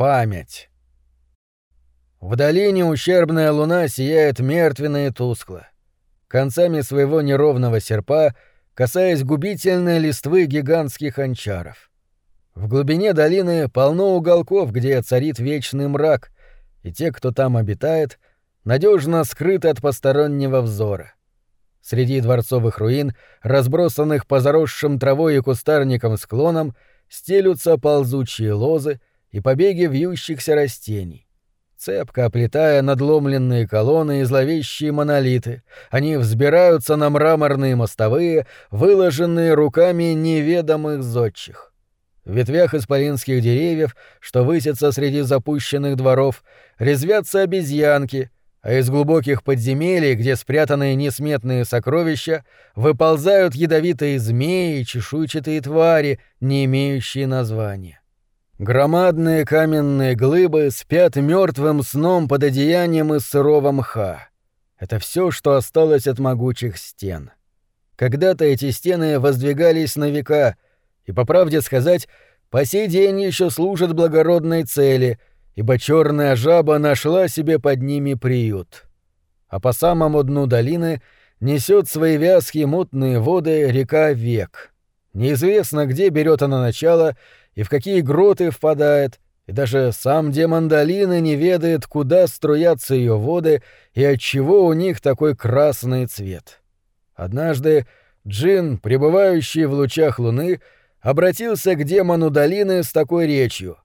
память. В долине ущербная луна сияет мертвенно и тускло. Концами своего неровного серпа касаясь губительной листвы гигантских анчаров. В глубине долины полно уголков, где царит вечный мрак, и те, кто там обитает, надежно скрыты от постороннего взора. Среди дворцовых руин, разбросанных по заросшим травой и кустарникам склонам, стелются ползучие лозы и побеги вьющихся растений. Цепко оплетая надломленные колонны и зловещие монолиты, они взбираются на мраморные мостовые, выложенные руками неведомых зодчих. В ветвях исполинских деревьев, что высятся среди запущенных дворов, резвятся обезьянки, а из глубоких подземелий, где спрятаны несметные сокровища, выползают ядовитые змеи и чешуйчатые твари, не имеющие названия. Громадные каменные глыбы спят мертвым сном под одеянием из сырого мха. Это все, что осталось от могучих стен. Когда-то эти стены воздвигались на века, и, по правде сказать, по сей день еще служат благородной цели, ибо черная жаба нашла себе под ними приют. А по самому дну долины несет свои вязкие мутные воды река Век. Неизвестно, где берет она начало — и в какие гроты впадает, и даже сам демон долины не ведает, куда струятся ее воды и отчего у них такой красный цвет. Однажды Джин, пребывающий в лучах луны, обратился к демону долины с такой речью.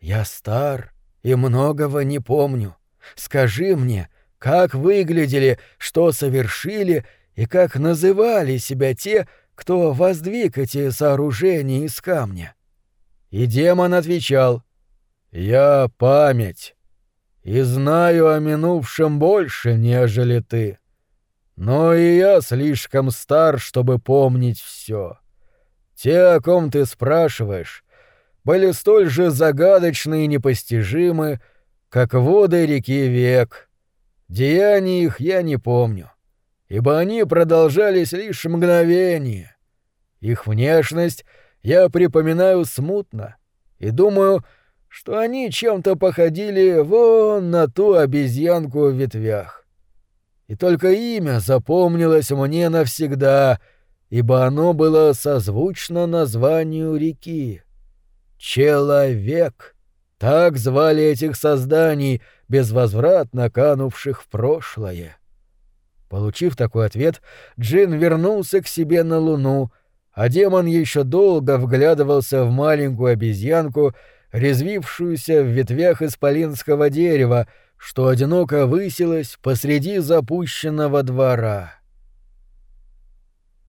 «Я стар и многого не помню. Скажи мне, как выглядели, что совершили и как называли себя те, кто воздвиг эти сооружения из камня?» И демон отвечал, «Я память, и знаю о минувшем больше, нежели ты. Но и я слишком стар, чтобы помнить все. Те, о ком ты спрашиваешь, были столь же загадочны и непостижимы, как воды реки век. Деяний их я не помню, ибо они продолжались лишь мгновение. Их внешность — я припоминаю смутно и думаю, что они чем-то походили вон на ту обезьянку в ветвях. И только имя запомнилось мне навсегда, ибо оно было созвучно названию реки. Человек. Так звали этих созданий, безвозвратно канувших в прошлое. Получив такой ответ, Джин вернулся к себе на Луну — а демон еще долго вглядывался в маленькую обезьянку, резвившуюся в ветвях исполинского дерева, что одиноко высилась посреди запущенного двора.